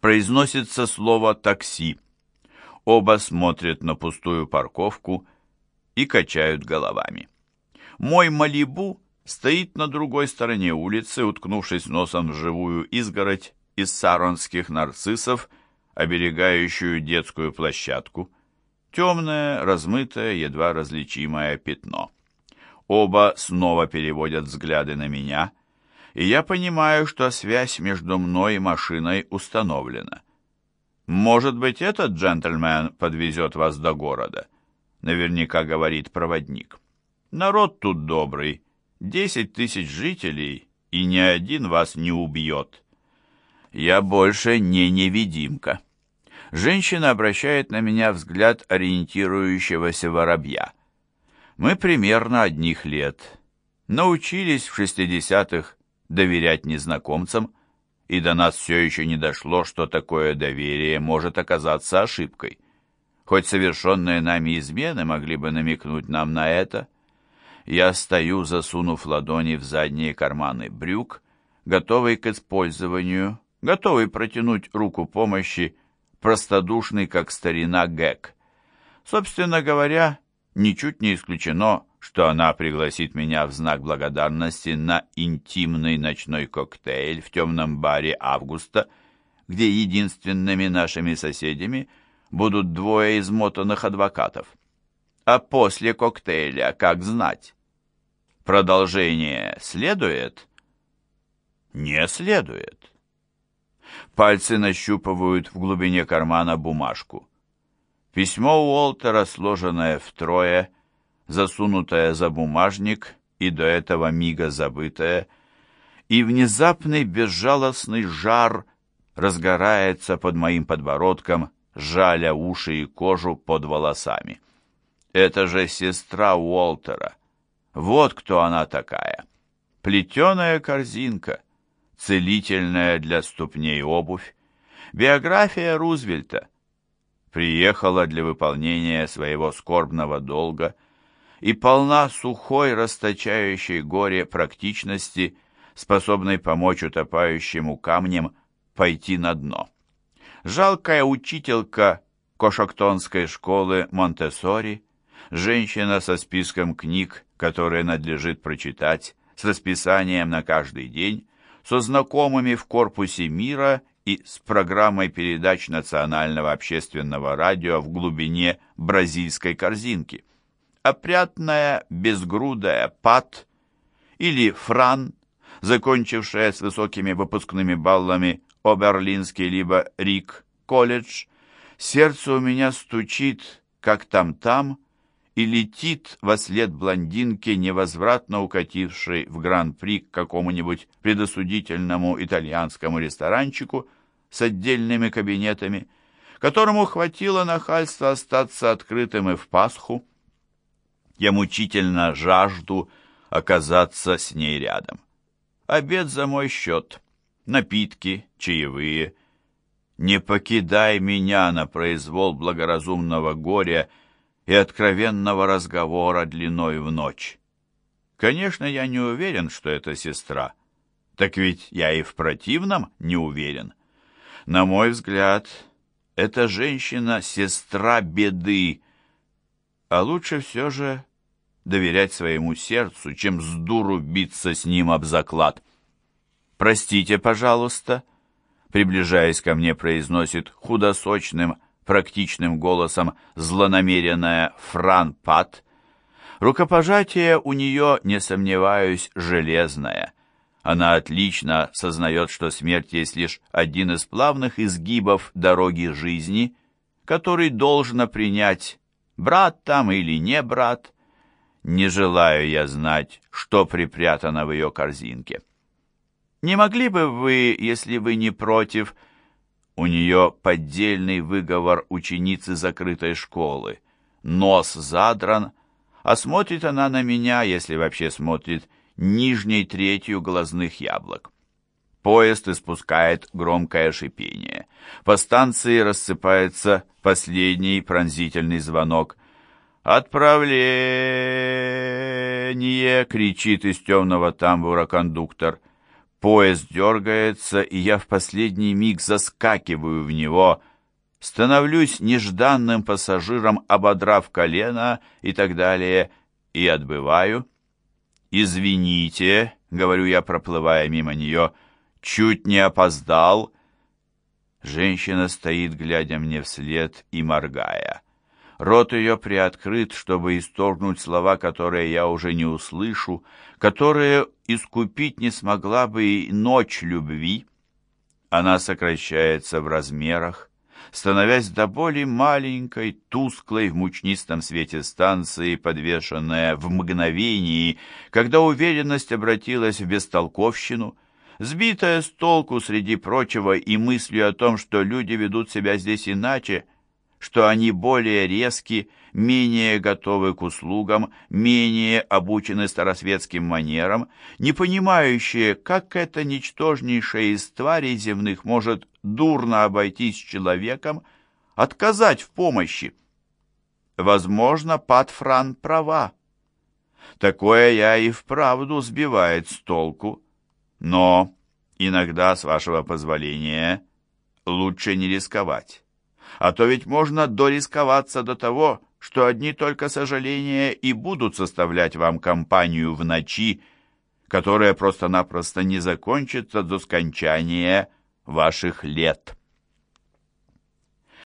произносится слово «такси». Оба смотрят на пустую парковку и качают головами. Мой Малибу стоит на другой стороне улицы, уткнувшись носом в живую изгородь из саронских нарциссов, оберегающую детскую площадку. Темное, размытое, едва различимое пятно. Оба снова переводят взгляды на меня, и я понимаю, что связь между мной и машиной установлена. «Может быть, этот джентльмен подвезет вас до города?» Наверняка говорит проводник. «Народ тут добрый, десять тысяч жителей, и ни один вас не убьет». Я больше не невидимка. Женщина обращает на меня взгляд ориентирующегося воробья. Мы примерно одних лет. Научились в шестидесятых доверять незнакомцам, и до нас все еще не дошло, что такое доверие может оказаться ошибкой. Хоть совершенные нами измены могли бы намекнуть нам на это. Я стою, засунув ладони в задние карманы брюк, готовый к использованию, готовый протянуть руку помощи, простодушный, как старина Гек. Собственно говоря, ничуть не исключено, что она пригласит меня в знак благодарности на интимный ночной коктейль в темном баре Августа, где единственными нашими соседями будут двое измотанных адвокатов. А после коктейля, как знать? Продолжение следует? Не следует. Пальцы нащупывают в глубине кармана бумажку. Письмо Уолтера, сложенное втрое, засунутое за бумажник и до этого мига забытое, и внезапный безжалостный жар разгорается под моим подбородком, жаля уши и кожу под волосами. Это же сестра Уолтера. Вот кто она такая. Плетеная корзинка — целительная для ступней обувь, биография Рузвельта. Приехала для выполнения своего скорбного долга и полна сухой, расточающей горе практичности, способной помочь утопающему камнем пойти на дно. Жалкая учителька Кошоктонской школы Монтессори, женщина со списком книг, которые надлежит прочитать, с расписанием на каждый день, со знакомыми в корпусе мира и с программой передач Национального общественного радио в глубине бразильской корзинки. Опрятная, безгрудая Пат или Фран, закончившая с высокими выпускными баллами Оберлинский либо Рик колледж, сердце у меня стучит, как там-там, и летит во след блондинки, невозвратно укатившей в гран-при к какому-нибудь предосудительному итальянскому ресторанчику с отдельными кабинетами, которому хватило нахальства остаться открытым и в Пасху. Я мучительно жажду оказаться с ней рядом. Обед за мой счет, напитки, чаевые. Не покидай меня на произвол благоразумного горя — и откровенного разговора длиной в ночь. Конечно, я не уверен, что это сестра. Так ведь я и в противном не уверен. На мой взгляд, эта женщина — сестра беды, а лучше все же доверять своему сердцу, чем с дуру биться с ним об заклад. «Простите, пожалуйста», — приближаясь ко мне, произносит худосочным, практичным голосом злонамеренная Фран Пат. Рукопожатие у нее, не сомневаюсь, железное. Она отлично сознает, что смерть есть лишь один из плавных изгибов дороги жизни, который должно принять, брат там или не брат. Не желаю я знать, что припрятано в ее корзинке. Не могли бы вы, если вы не против, — у нее поддельный выговор ученицы закрытой школы. Нос задран, а смотрит она на меня, если вообще смотрит, нижней третью глазных яблок. Поезд испускает громкое шипение. По станции рассыпается последний пронзительный звонок. «Отправление!» — кричит из темного тамбура кондуктор. Поезд дергается, и я в последний миг заскакиваю в него, становлюсь нежданным пассажиром, ободрав колено и так далее, и отбываю. «Извините», — говорю я, проплывая мимо нее, — «чуть не опоздал». Женщина стоит, глядя мне вслед и моргая. Рот ее приоткрыт, чтобы исторгнуть слова, которые я уже не услышу, которые искупить не смогла бы и ночь любви. Она сокращается в размерах, становясь до боли маленькой, тусклой в мучнистом свете станции, подвешенная в мгновении, когда уверенность обратилась в бестолковщину, сбитая с толку среди прочего и мыслью о том, что люди ведут себя здесь иначе, что они более резки, менее готовы к услугам, менее обучены старосветским манерам, не понимающие, как это ничтожнейшее из тварей земных может дурно обойтись с человеком, отказать в помощи. Возможно, Патфран права. Такое я и вправду сбивает с толку. Но иногда, с вашего позволения, лучше не рисковать. А то ведь можно дорисковаться до того, что одни только сожаления и будут составлять вам компанию в ночи, которая просто-напросто не закончится до скончания ваших лет».